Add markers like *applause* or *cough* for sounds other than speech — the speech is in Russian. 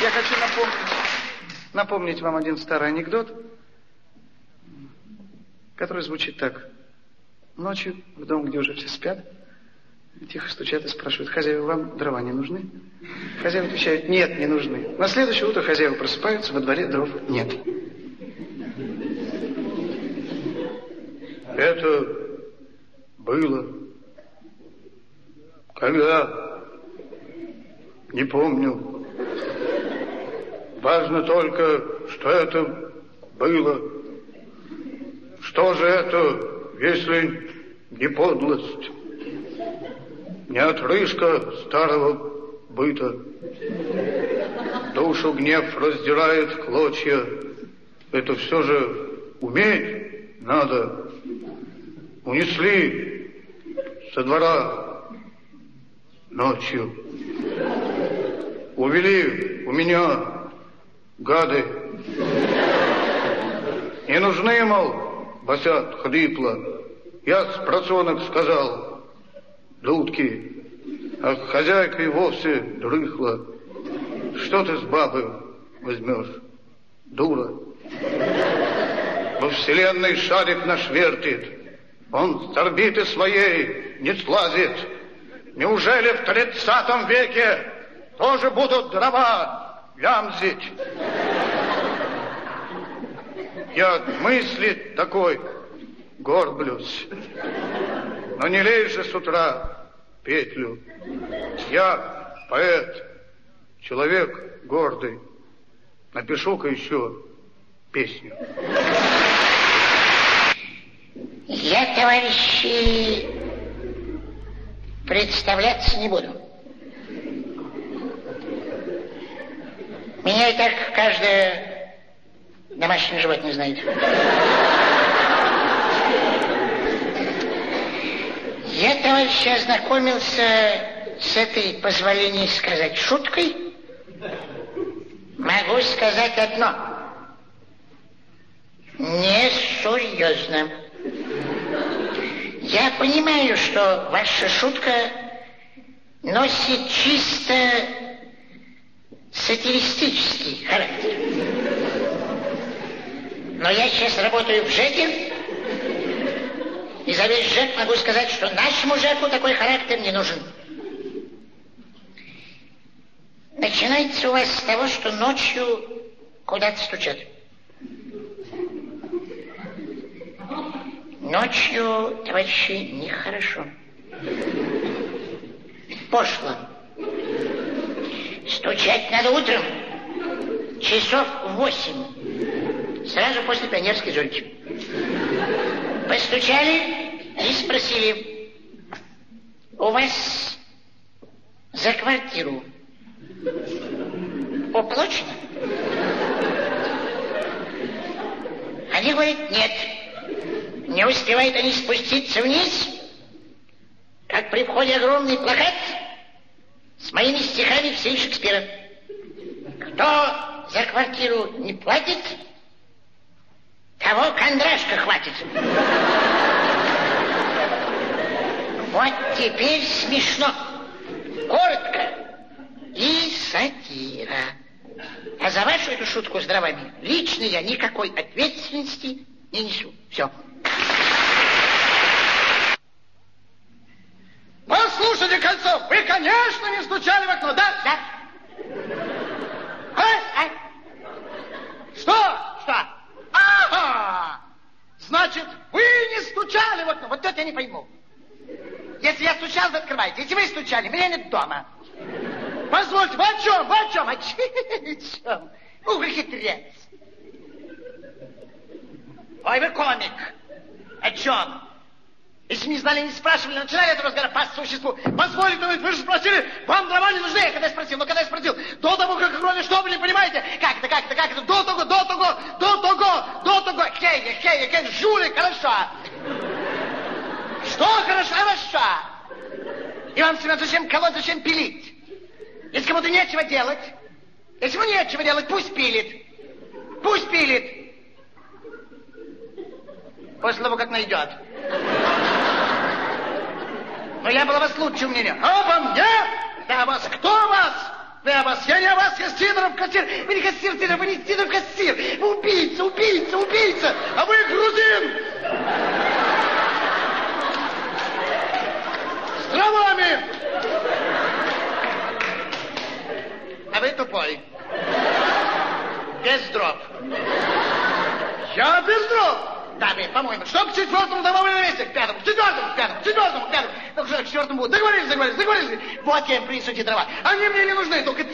Я хочу напомнить, напомнить вам один старый анекдот, который звучит так. Ночью в дом, где уже все спят, тихо стучат и спрашивают, хозяева, вам дрова не нужны? Хозяева отвечают, нет, не нужны. На следующее утро хозяева просыпаются, во дворе дров нет. Это было. Когда? Не помню. Важно только, что это было. Что же это, если не подлость, не отрыжка старого быта? Душу гнев раздирает в клочья. Это все же уметь надо. Унесли со двора ночью. Увели у меня гады. Не нужны, мол, босят хрипло. Я с працонок сказал, дудки, а хозяйка и вовсе дрыхла. Что ты с бабы возьмешь, дура? Во вселенной шарик наш вертит, он с орбиты своей не слазит. Неужели в тридцатом веке тоже будут дрова лямзить? Я от мысли такой горблюсь. Но не лезь же с утра петлю. Я поэт, человек гордый. Напишу-ка еще песню. Я, товарищи, представляться не буду. Меня и так каждое домашнее животное знает. Я, товарищи, ознакомился с этой, позволение сказать, шуткой. Могу сказать одно. Несерьезно. Я понимаю, что ваша шутка носит чисто сатиристический характер. Но я сейчас работаю в ЖЭКе, и за весь ЖЭК могу сказать, что нашему ЖЭКу такой характер не нужен. Начинается у вас с того, что ночью куда-то стучат. Ночью, товарищи, нехорошо. Пошло. Стучать надо утром, часов восемь, сразу после пионерской зорьки. Постучали и спросили, у вас за квартиру уплочено? Они говорят, нет. Не успевают они спуститься вниз, как при входе огромный плакат с моими стихами в стиле Шекспира. Кто за квартиру не платит, того кондрашка хватит. Вот теперь смешно, коротко и сатира. А за вашу эту шутку с дровами лично я никакой ответственности не несу. Все. Послушайте, Кольцов, вы, конечно, не стучали в окно, да? Да. А? А? Что? Что? Ага! Значит, вы не стучали в окно. Вот это я не пойму. Вы открываете. Если вы стучали, меня нет дома. Позвольте, вы о чем? Вы о чем? О чем? Ну, *laughs* вы хитрец. Ой, вы комик. О чем? Если не знали, не спрашивали, начинали эту разговор по существу. Позволите, вы, вы же спросили, вам дрова не нужны. Я когда спросил, ну когда я спросил, До того, как кроме что не понимаете? как это, как это, как это, До того, до того, до того, до того. Хей, хей, хей, жулик, хорошо. Что хорошо? Хорошо. Иван Семенович, зачем колоть, зачем пилить? Если кому-то нечего делать, если ему нечего делать, пусть пилит. Пусть пилит. После того, как найдет. Но я был о вас лучше мнения. Обо мне? Да, вас. Кто вас? Вы о вас, я не вас, я Сидоров кассир. Вы не кассир, Сидоров, вы не Сидоров кассир. Вы убийца, убийца, убийца. А вы грузин. С травами. А вы тупой. Без дров. Я без дров. Да, вы, по-моему, что к четвертому домовому на месте, к пятому, к четвертому, к пятому, к четвертому, к пятому. Ну, что, к четвертому будет. Договорились, договорились, договорились. Вот я им принесу эти дрова. Они мне не нужны, только...